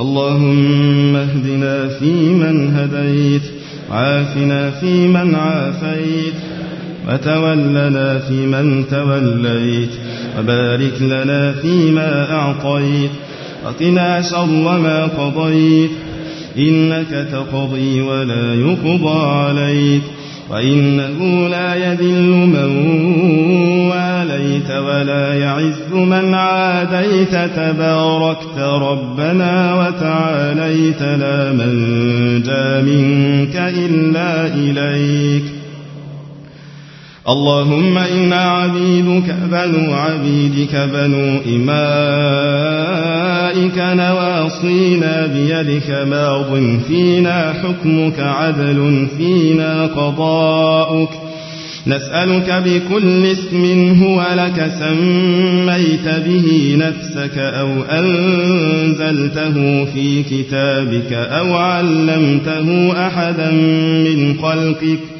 اللهم اهدنا فيمن هديت وعافنا فيمن عافيت وتولنا فيمن توليت وبارك لنا فيما أعطيت وقنا شر ما قضيت إنك تقضي ولا يقضى عليك. وإنه لا يذل من واليت ولا يعز من عاديت تباركت ربنا وتعاليت لا من جاء منك إلا إليك. اللهم إنا عبيدك بنو عبيدك بنو إمائك نواصينا بيدك ماض فينا حكمك عدل فينا قضاؤك. نسألك بكل اسم هو لك سميت به نفسك أو أنزلته في كتابك أو علمته أحدا من خلقك.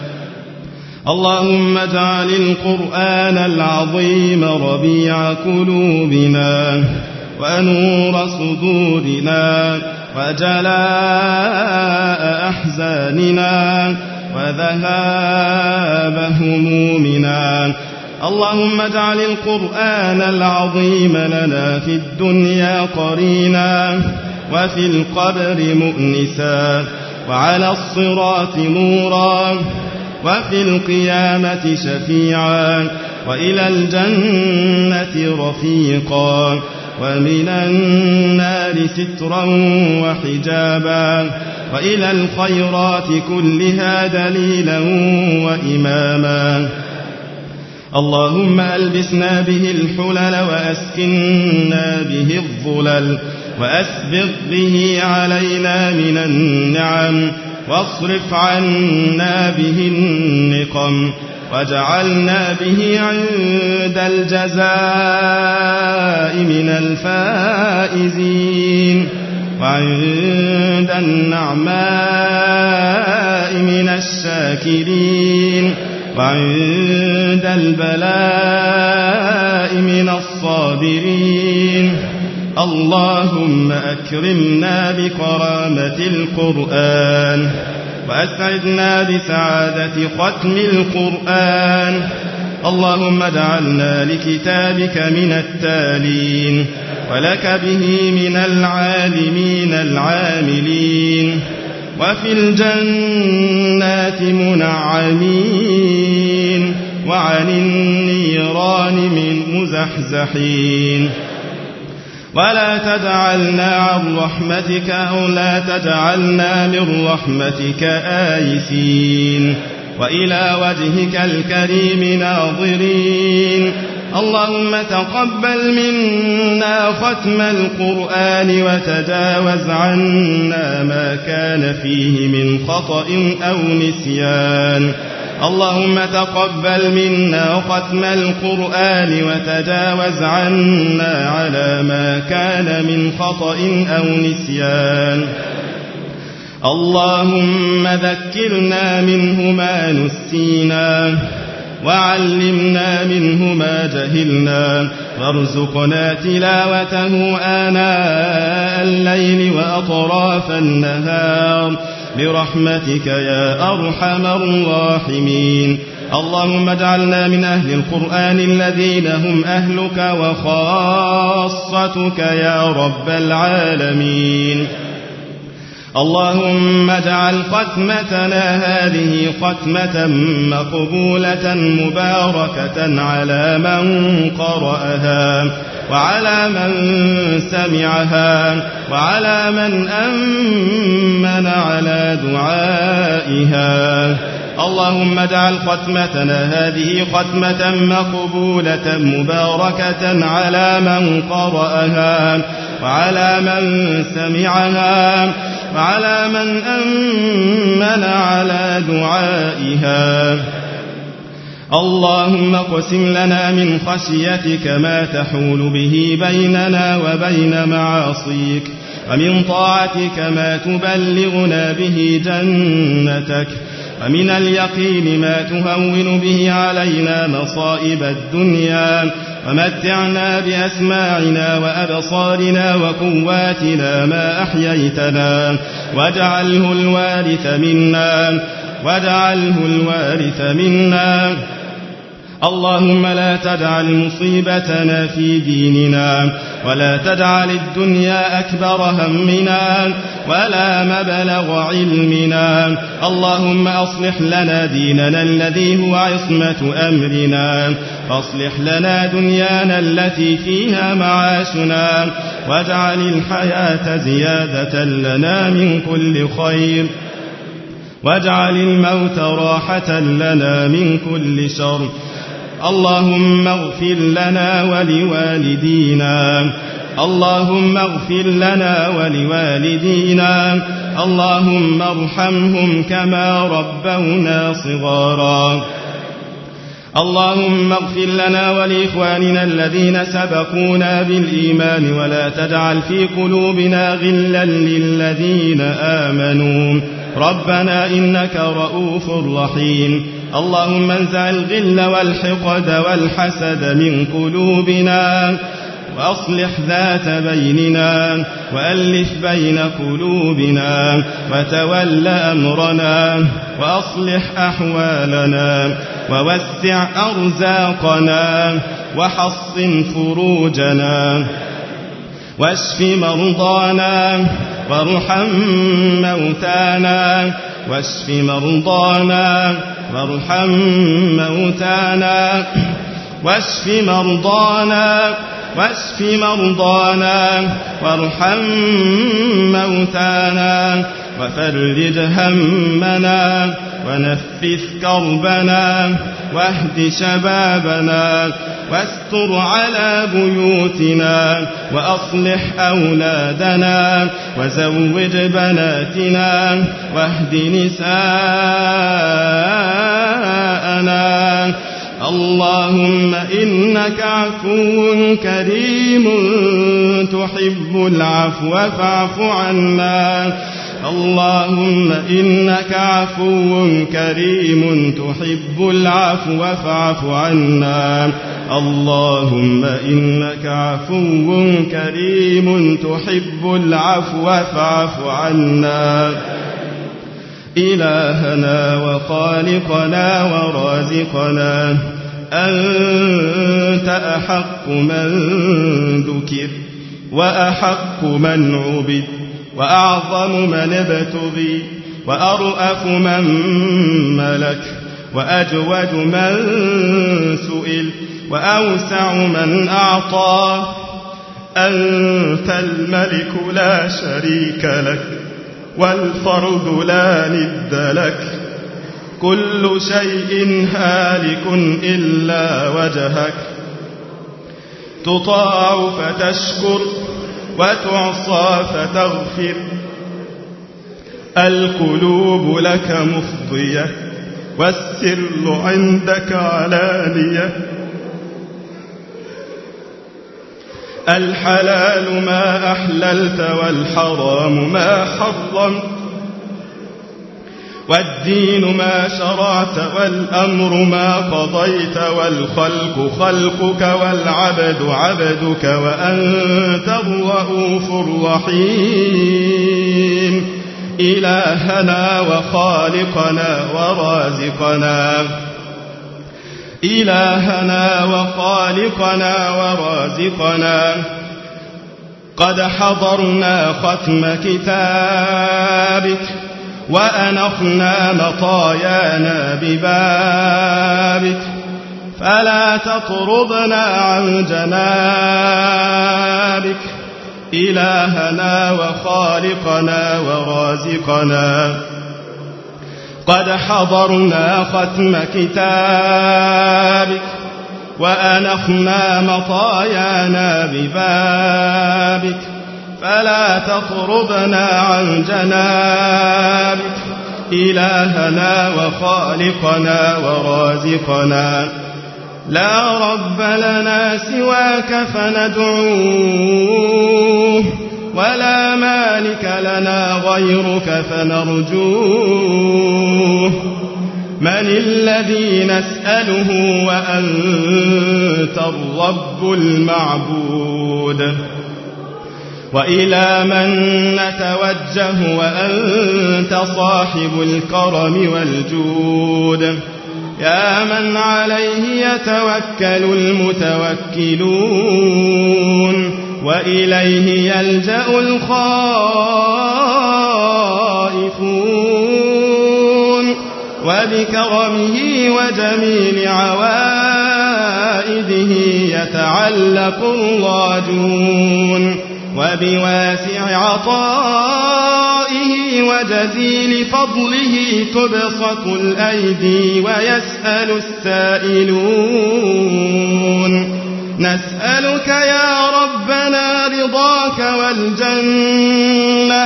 اللهم اجعل القرآن العظيم ربيع قلوبنا ونور صدورنا وجلاء أحزاننا وذهاب همومنا. اللهم اجعل القرآن العظيم لنا في الدنيا قرينا وفي القبر مؤنسا وعلى الصراط نورا. وفي القيامة شفيعا وإلى الجنة رفيقا ومن النار سترا وحجابا وإلى الخيرات كلها دليلا وإماما. اللهم ألبسنا به الحلل وأسكنا به الظلل وأسبغ به علينا من النعم واصرف عنا به النقم وجعلنا به عند الجزاء من الفائزين وعند النعماء من الشاكرين وعند البلاء من الصابرين اللهم أكرمنا بكرامة القرآن وأسعدنا بسعادة ختم القرآن. اللهم اجعلنا لكتابك من التالين ولك به من العالمين العاملين. وفي الجنات منعمين وعن النيران من مزحزحين. ولا تجعلنا عن رحمتك أو لا تجعلنا من رحمتك آيسين وإلى وجهك الكريم ناظرين اللهم تقبل منا ختم القرآن وتجاوز عنا ما كان فيه من خطأ أو نسيان اللهم تقبل منا ختم القرآن وتجاوز عنا على ما كان من خطأ أو نسيان. اللهم ذكرنا منه ما نسينا وعلمنا منه ما جهلنا وارزقنا تلاوته آناء الليل وأطراف النهار. برحمتك يا أرحم الراحمين. اللهم اجعلنا من أهل القرآن الذين هم أهلك وخاصتك يا رب العالمين. اللهم اجعل ختمتنا هذه ختمة مقبولة مباركة على من قرأها. وعلى من سمعها وعلى من أمن على دعائها. اللهم اجعل ختمتنا هذه ختمة مقبولة مباركة على من قرأها وعلى من سمعها وعلى من أمن على دعائها. اللهم اقسم لنا من خشيتك ما تحول به بيننا وبين معاصيك ومن طاعتك ما تبلغنا به جنتك ومن اليقين ما تهون به علينا مصائب الدنيا ومتعنا بأسماعنا وأبصارنا وقواتنا ما أحييتنا واجعله الوارث منا واجعله الوارث منا. اللهم لا تجعل مصيبتنا في ديننا ولا تجعل الدنيا أكبر همنا ولا مبلغ علمنا. اللهم أصلح لنا ديننا الذي هو عصمة أمرنا فاصلح لنا دنيانا التي فيها معاشنا واجعل الحياة زيادة لنا من كل خير. واجعل الموت راحة لنا من كل شر. اللهم اغفر لنا ولوالدينا. اللهم اغفر لنا ولوالدينا. اللهم ارحمهم كما ربونا صغارا. اللهم اغفر لنا ولإخواننا الذين سبقونا بالإيمان ولا تجعل في قلوبنا غلا للذين آمنوا. ربنا إنك رؤوف رحيم. اللهم انزع الغل والحقد والحسد من قلوبنا وأصلح ذات بيننا وألف بين قلوبنا وتول أمرنا وأصلح أحوالنا ووسع أرزاقنا وحصن فروجنا واشف مرضانا وارحم موتانا واشف مرضانا وارحم موتانا. واشف مرضانا واشف مرضانا وارحم موتانا. وفرج همنا ونفث كربنا واهد شبابنا واستر على بيوتنا وأصلح أولادنا وزوج بناتنا واهد نساءنا. اللهم إنك عفو كريم تحب العفو فاعف عنا. اللهم إنك عفو كريم تحب العفو فاعف عنا. اللهم إنك عفو كريم تحب العفو فاعف عنا. إلهنا وخالقنا ورازقنا. أنت أحق من ذكر وأحق من عبد. وأعظم من ابتغي وأرأف من ملك وأجود من سئل وأوسع من أعطى. أنت الملك لا شريك لك والفرد لا ند لك. كل شيء هالك إلا وجهك. تطاع فتشكر وتعصى فتغفر. القلوب لك مفضية والسر عندك علانية. الحلال ما أحللت والحرام ما حرمت. والدين ما شرعت والأمر ما قضيت والخلق خلقك والعبد عبدك وأنت الرؤوف الرحيم. إلهنا وخالقنا ورازقنا. إلهنا وخالقنا ورازقنا. قد حضرنا ختم كتابك. وأنخنا مطايانا ببابك فلا تطردنا عن جنابك. إلهنا وخالقنا ورازقنا. قد حضرنا ختم كتابك. وأنخنا مطايانا ببابك. فلا تطردنا عن جنابك. إلهنا وخالقنا ورازقنا. لا رب لنا سواك فندعوه ولا مالك لنا غيرك فنرجوه. من الذي نسأله وأنت الرب المعبود. وإلى من نتوجه وأنت صاحب الكرم والجود. يا من عليه يتوكل المتوكلون وإليه يلجأ الخائفون. وبكرمه وجميل عوائده يتعلق الراجون. وبواسع عطائه وجزيل فضله تبسط الأيدي ويسأل السائلون نسألك يا ربنا رضاك والجنة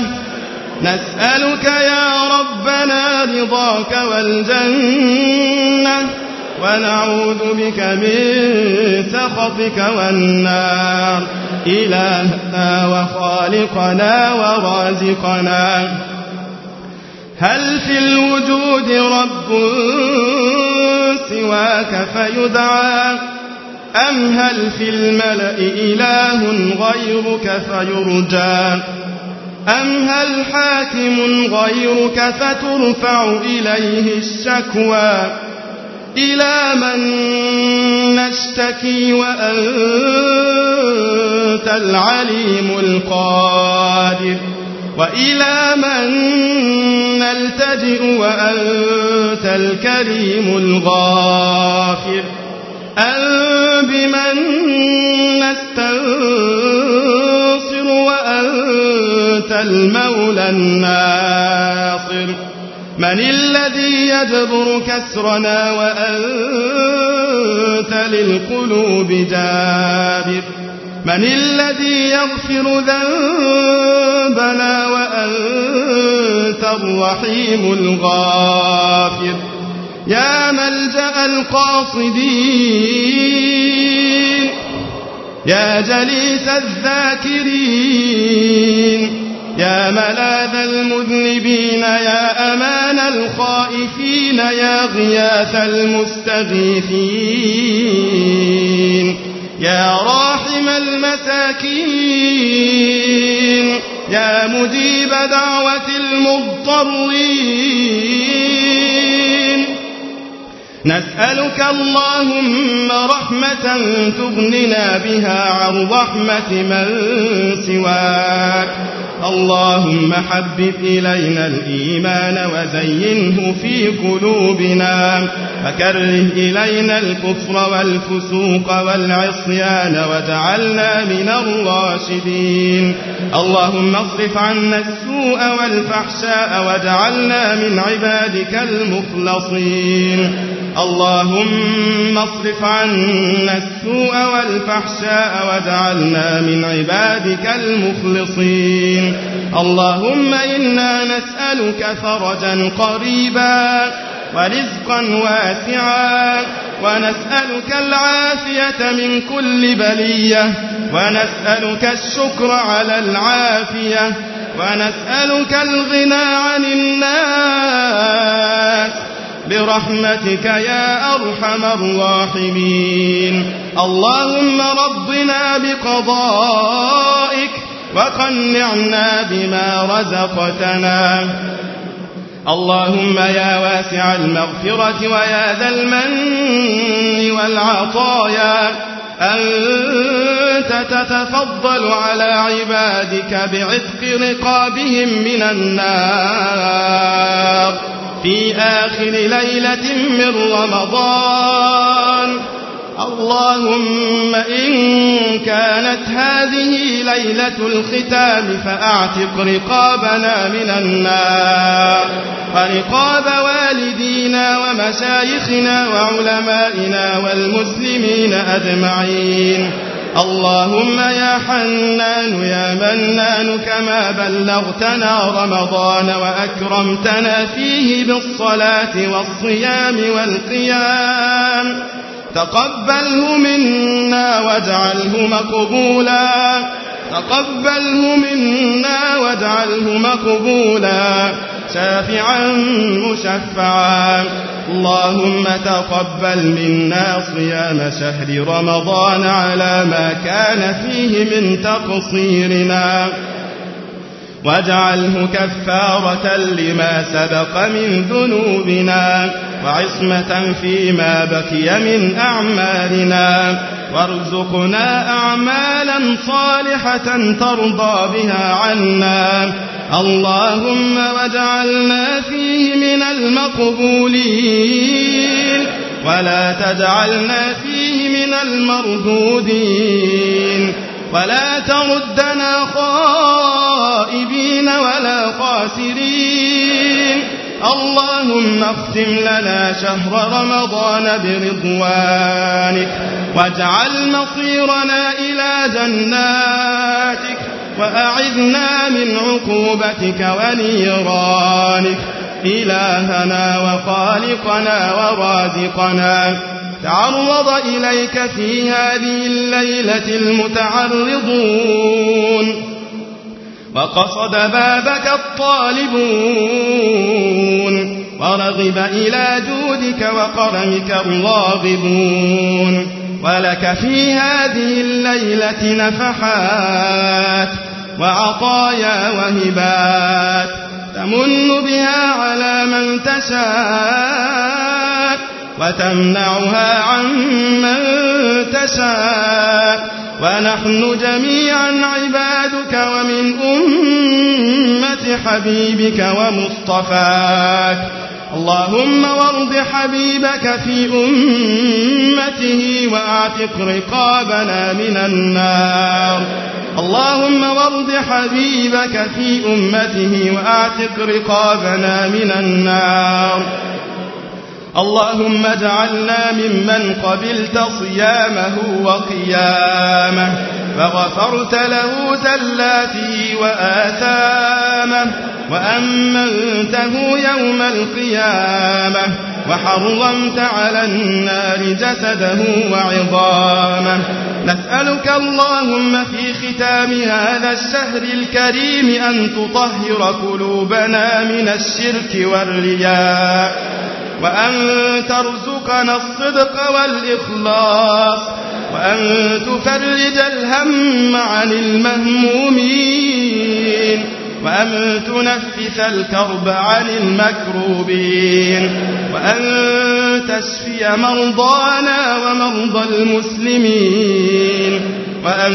نسألك يا ربنا رضاك والجنة ونعوذ بك من سخطك والنار إلهنا وخالقنا ورازقنا. هل في الوجود رب سواك فيدعى؟ أم هل في الملأ إله غيرك فيرجى؟ أم هل حاكم غيرك فترفع إليه الشكوى؟ إلى من نشتكي وأنت العليم القادر. وإلى من نلتجئ وأنت الكريم الغافر. أن بمن نستنصر وأنت المولى الناصر. من الذي يجبر كسرنا وأنت للقلوب جابر. من الذي يغفر ذنبنا وأنت الرحيم الغافر؟ يا ملجأ القاصدين يا جليس الذاكرين يا ملاذ المذنبين يا أمان الخائفين يا غياث المستغيثين. يا راحم المساكين يا مجيب دعوة المضطرين. نسألك اللهم رحمة تغننا بها عن رحمة من سواك. اللهم حبب إلينا الإيمان وزينه في قلوبنا. فكره إلينا الكفر والفسوق والعصيان واجعلنا من الراشدين. اللهم اصرف عنا السوء والفحشاء واجعلنا من عبادك المخلصين. اللهم اصرف عنا السوء والفحشاء واجعلنا من عبادك المخلصين. اللهم إنا نسألك فرجا قريبا ورزقا واسعا ونسألك العافية من كل بلية ونسألك الشكر على العافية ونسألك الغنى عن الناس برحمتك يا أرحم الراحمين اللهم ربنا بقضائك وقنعنا بما رزقتنا. اللهم يا واسع المغفرة ويا ذا المن والعطايا. أنت تتفضل على عبادك بعتق رقابهم من النار. في آخر ليلة من رمضان اللهم إن كانت هذه ليلة الختام فأعتق رقابنا من النار. ورقاب والدينا ومشايخنا وعلمائنا والمسلمين أجمعين. اللهم يا حنان يا منان كما بلغتنا رمضان وأكرمتنا فيه بالصلاة والصيام والقيام. تقبله منا واجعله مقبولا. تقبله منا واجعله مقبولا. شافعا مشفعا. اللهم تقبل منا صيام شهر رمضان على ما كان فيه من تقصيرنا. واجعله كفارة لما سبق من ذنوبنا. وعصمة فيما بقي من أعمالنا. وارزقنا أعمالا صالحة ترضى بها عنا. اللهم واجعلنا فيه من المقبولين. ولا تجعلنا فيه من المردودين. ولا تردنا خائبين ولا خاسرين. اللهم اختم لنا شهر رمضان برضوانك واجعل مصيرنا إلى جناتك وأعذنا من عقوبتك ونيرانك. إلهنا وخالقنا ورازقنا. تعرض إليك في هذه الليلة المتعرضون. وقصد بابك الطالبون ورغب إلى جودك وكرمك الراغبون ولك في هذه الليلة نفحات وعطايا وهبات تمن بها على من تشاء وتمنعها عن من تشاء. ونحن جميعا عبادك ومن أمة حبيبك ومصطفاك. اللهم وارض حبيبك في أمته وأعتق رقابنا من النار. اللهم وارض حبيبك في أمته وأعتق رقابنا من النار. اللهم اجعلنا ممن قبلت صيامه وقيامه فغفرت له زلاته وآثامه وأمنته يوم القيامة وحرمت على النار جسده وعظامه. نسألك اللهم في ختام هذا الشهر الكريم أن تطهر قلوبنا من الشرك والرياء. وأن ترزقنا الصدق والإخلاص وأن تفرج الهم عن المهمومين وأن تنفث الكرب عن المكروبين وأن تشفي مرضانا ومرضى المسلمين وأن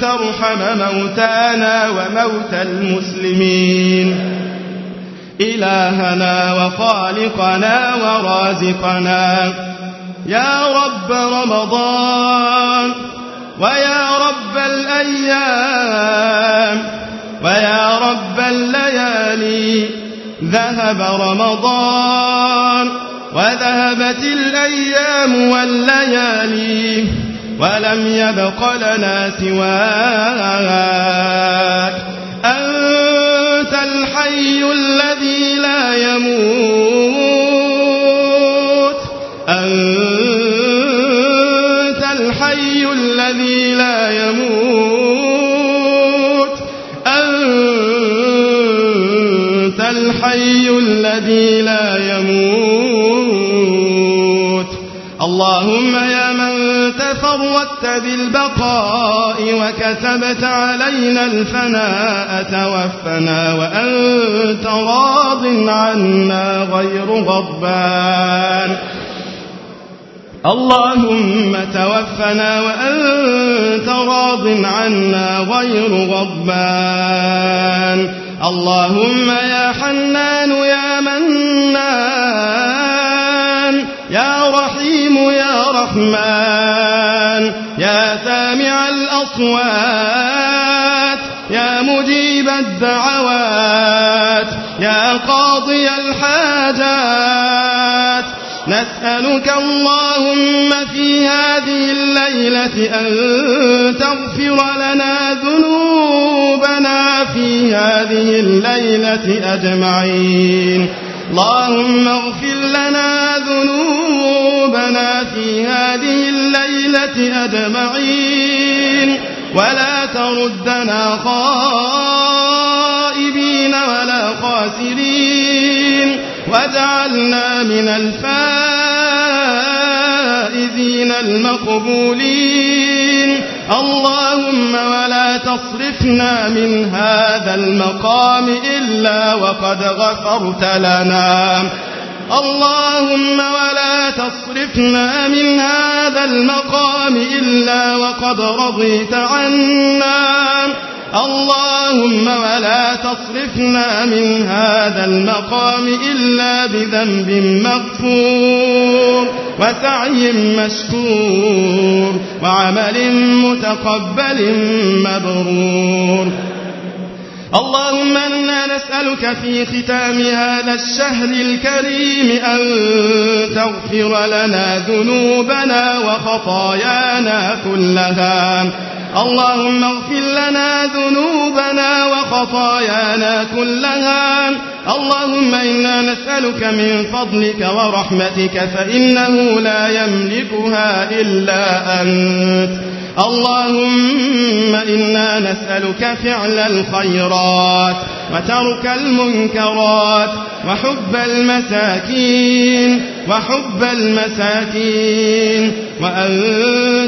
ترحم موتانا وموتى المسلمين. إلهنا وخالقنا ورازقنا. يا رب رمضان ويا رب الأيام ويا رب الليالي. ذهب رمضان وذهبت الأيام والليالي. ولم يبق لنا سواك أنت الحي الذي لا يموت؟ أنت الحي الذي لا يموت. أنت الحي الذي لا يموت. اللهم يا تفردت بالبقاء وكتبت علينا الفناء توفنا وأنت راض عنا غير غضبان. اللهم توفنا وأنت راض عنا غير غضبان. اللهم يا حنان يا منان. يا رحيم يا رحمن. يا سامع الأصوات يا مجيب الدعوات يا قاضي الحاجات. نسألك اللهم في هذه الليلة أن تغفر لنا ذنوبنا في هذه الليلة أجمعين. اللهم اغفر لنا ذنوبنا في هذه الليلة أجمعين ولا تردنا خائبين ولا خاسرين واجعلنا من الفائزين المقبولين. اللهم ولا تصرفنا من هذا المقام إلا وقد غفرت لنا. اللهم ولا تصرفنا من هذا المقام إلا وقد رضيت عنا. اللهم ولا تصرفنا من هذا المقام إلا بذنب مغفور وسعي مشكور وعمل متقبل مبرور. اللهم إنا نسألك في ختام هذا الشهر الكريم أن تغفر لنا ذنوبنا وخطايانا كلها. اللهم اغفر لنا ذنوبنا وخطايانا كلها. اللهم إنا نسألك من فضلك ورحمتك فإنه لا يملكها إلا أنت. اللهم إنا نسألك فعل الخيرات وترك المنكرات وحب المساكين وحب المساكين وأن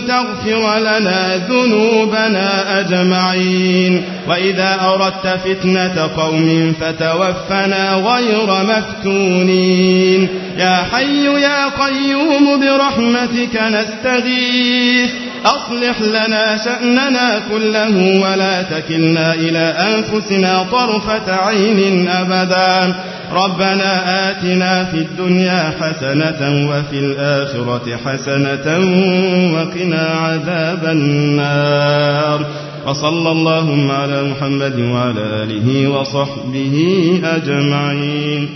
تغفر لنا ذنوبنا أجمعين. وإذا أردت فتنة قوم فتوفنا غير مفتونين. يا حي يا قيوم برحمتك نستغيث. أصلح لنا شأننا كله ولا تكلنا إلى أنفسنا طرفة عين أبدا. ربنا آتنا في الدنيا حسنة وفي الآخرة حسنة وقنا عذاب النار وصلى اللهم على محمد وعلى آله وصحبه أجمعين